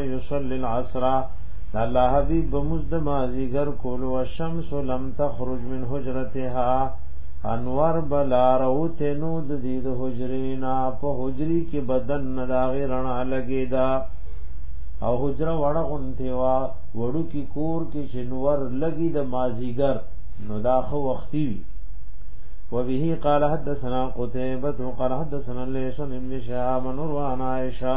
يصلي العصر الله حبيب بمزد مازیګر کول او شمس لم تخرج من حجرتها انور بلا روت نو د دې د حجرینا په حجری کې بدن نه دا غیرنا لګیدا او حجره وړه غونته وا وړو کې کور کې چې نور لګي د مازیګر نو دا خو وختي وي وبه قال حدثنا قتيبة قال حدثنا ليس بن شهاب نور عن عائشة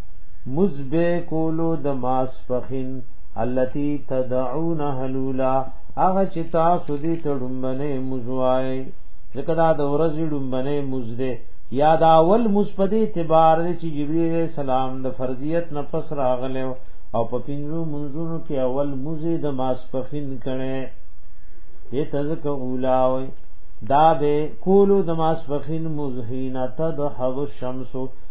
مزبه کولو د ماس فخین التي تدعون هلولا هغه چې تاسو دې تړمبنه مزوای ځکه دا د ورځې ډمبنه مزده یا دا اول مثبت اعتبار دی چې جبرئیل السلام د فرضیت نفس راغله او په پینځو منځونو کې اول مزه د ماس فخین کړي دې تزک اولاوي دا به کولو د ماسپخین مزهینه تدحو الشمس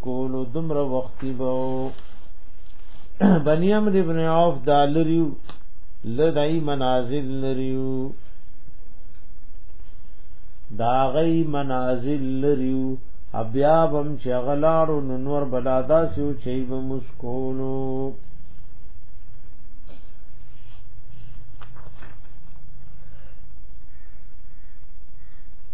کولو دمره وختي به بنی امر ابن عوف دالریو لدای منازل لریو دا غي منازل لریو بیا بم چې غلاړو نو نور بلادا سو چې به مسکولو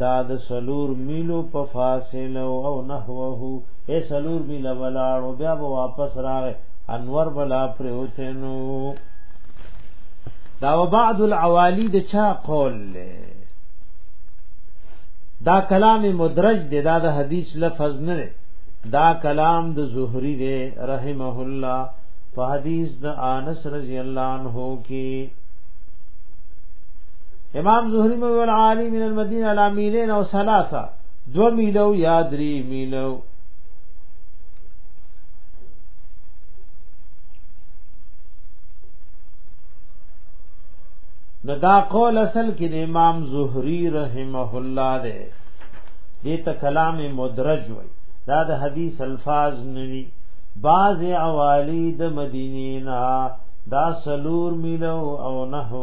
دا د سلور میلو په فاصله او نحوه اے سلور میل ولاړو بیا به واپس راغې انور بلا پروتنو دا وبعد العوالی د چا قول له دا کلام مدرج دی دا د حدیث لفظ نه دی دا کلام د زهری دی رحمه الله په حدیث د انس رضی الله عنه کې امام زهری مو ول عالی من المدینه لا میلین او ثلاثه دو میلو یا دری میلو نو دا قول اصل کې د امام زهري رحمه الله دی دې ته کلام مدرج وای دا د حدیث الفاظ نوي باز اوالی د مدینینا دا سلور میلو او نحو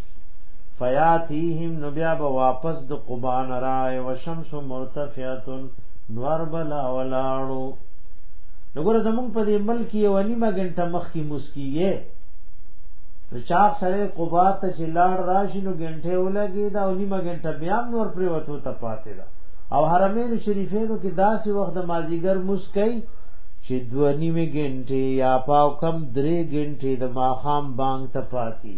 فیاتیهم نو بیا به واپس د قبان راي وشمس مرتفعتن نور بلا ولاړو نګور زمون په دې ملک یو نیمه غنټه مخ کی مسکیږي نو چاپ سره قبا ته چې لاړ راشي نو غنټه ولګي دا او نیمه غنټه بیا نور پر وته ته پاتې ده او حرمین شریفینو کې داسې وخت د مازیګر مسکی چې دوه نیمه غنټه یا پاو کم درې غنټه د ماخام بانګ ته پاتې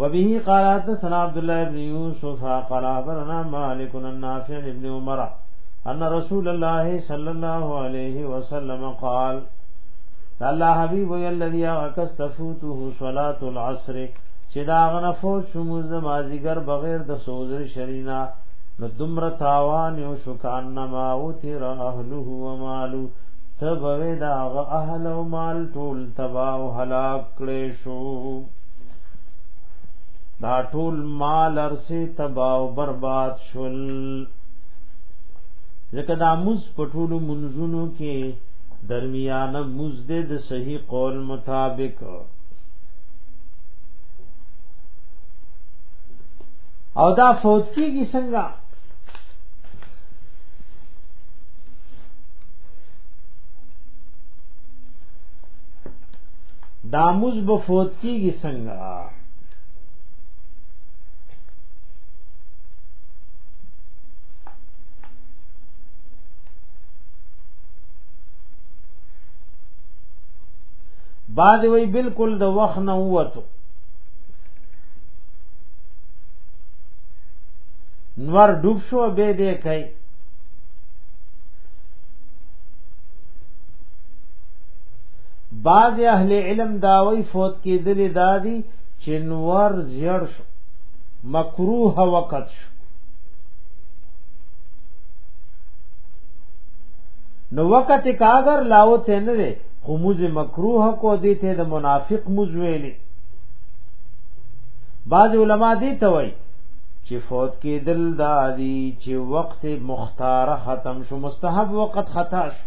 وبه قال حدثنا عبد الله بن يوسف قال اخبرنا مالك النافع ابن عمر ان رسول الله صلى الله عليه وسلم قال الله حبيب الذي عكس تفوته صلاه العصر چې دا غنه فوت شموز د مازیګر بغیر د سوزر شرینا نو دمر تاوان یو شکان نما او تیر اهله و مالو تبوی دا اهل او مال ټول تبا او هلاک کړي شو دا ټول مال ارسه تبا او برباد شول ځکه دا موز په ټولو منځونو کې درمیانه موز دې د صحیح قول مطابق او دا فوت کیږي څنګه دا موز به فوت کیږي څنګه بعد وی بالکل د وخت نه وته نور ډوب شو به دې کوي بعض اهل علم داوی فوت کېدل دادی چې نور زیړ شو مکروه وقت شو نو وقت کاغر لاو ته نه دی خو موز مکروه کو دی ته د منافق موز ویلی بعض علما دی ته وای چې فوت کې دل دادی چې وقت مختار ختم شو مستحب وقت خطا شو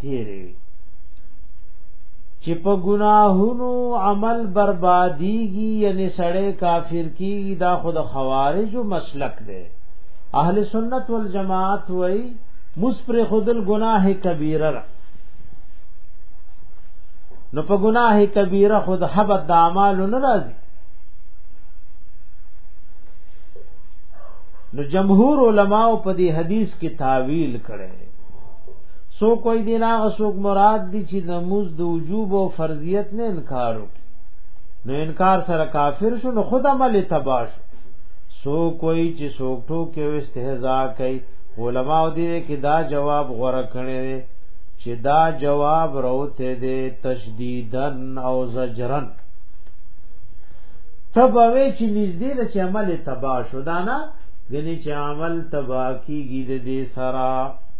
تیرې وي چې په ګناهونو عمل برباديږي یعنی سړی کافر کیږي دا خود خوارج مسلک دی اهل سنت والجماعت وای مسپر خودل گناه کبیره نو په گناه کبیره خود حبت د اعمال نه راځي نو جمهور علما په دې حدیث کې تعویل کړي سو کوئی دین هغه څوک مراد دي چې د موز د وجوب او فرضیت نه انکار وکړي نو انکار سره کافر شو نو خود عمل تباش سو کوئی چې څوک ټوکې او استهزاء کوي علما دې کې دا جواب غوړه کړي چې دا جواب راوته دې تشدیدن او زجرن تبوي چې نږدې د عمل تباش ودانا غني چې عمل تبا کیږي د دې سره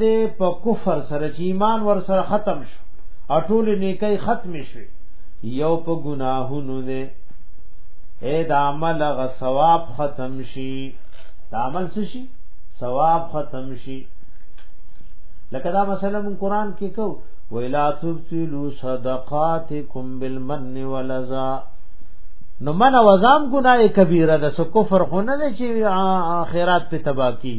دې په کفر سره چې ایمان ور سره ختم شو او ټول نیکي ختم شوي یو په ګناهونو نه اې د عمل غ ثواب ختم شي د عمل څه شي ثواب ختم شي لکه دا مثلا من قران کې کو ویلا تبتلوا صدقاتکم بالمن والذا نو من وزام ګناه کبیره د کفر خو نه چې اخرات په تباکی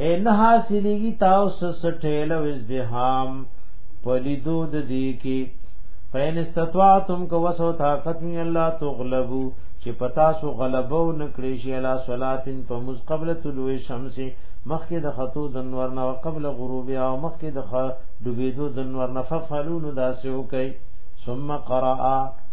اے نه حاصلېږي تاسو سټېل او ازدهام پلیدو د دې کې فین استطاعتم کو وسو طاقت می الله تغلبو چې پتا سو غلبو نکړې شي الا صلاتن په مز قبل طلوع شمس مخکې د خطو د نور نه قبل غروب او مخکې د ډوبېدو د نور نه ففعلون داسې وکي ثم قرأ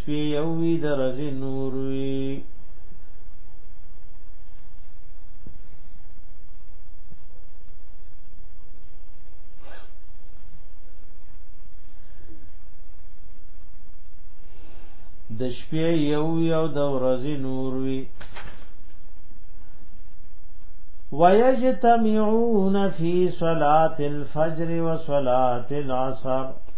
شپې یو وی د ورځې نور وی د شپې یو یو د ورځې نور وی ويجتمعون في صلاة الفجر وصلاة العصر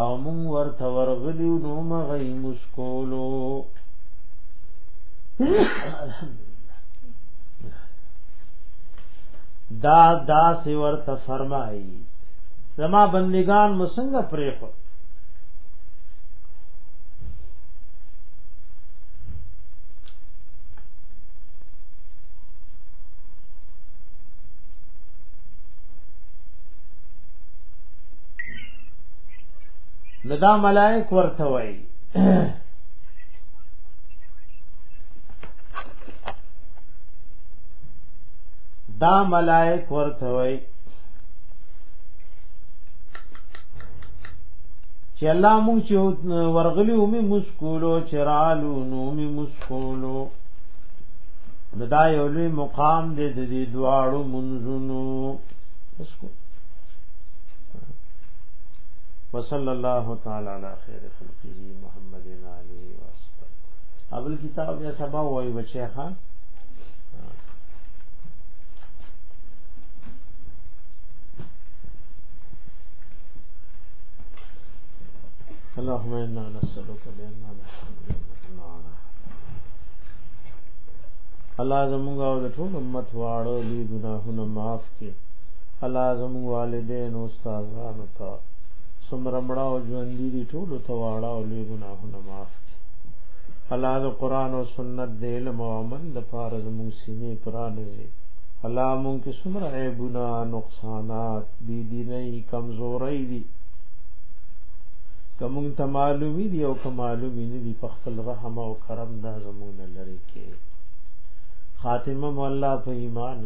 او مونږ ورته ورغلیو نو مغی مسکولو دا دا سی ورته فرمایي زما بندگان مسنګ پرې خو نو دا ملائک ورته وایي دا ملائک ورته وایي چې الله مونږ چې ورغلی او می مسکولو چرالو نو می مسکولو دا یو لوی مقام دې د دې دواړو منځونو مسکولو وصلی الله تعالی علی خیر خلقه محمد علی واسطه اول کتاب یا سبا وای بچی ها اللهم انا نسالك بان الله زموږ او د ټول امت واړو لوی ګناهونه معاف کې الله زموږ والدین او استادانو ته څومره مړه او ژوند دي ټول ته واړه او لوی ګناهونه معاف کړي الله د قران او سنت د علم او عمل لپاره زموږ سینې پرانځي الله مونږ کې څومره عیبونه نقصانات بی دیني کمزوري دي کوم ته معلومي دي او کوم معلومي نه دي په خپل رحم او کرم دا زموږ لری کې خاتمه مولا په ایمان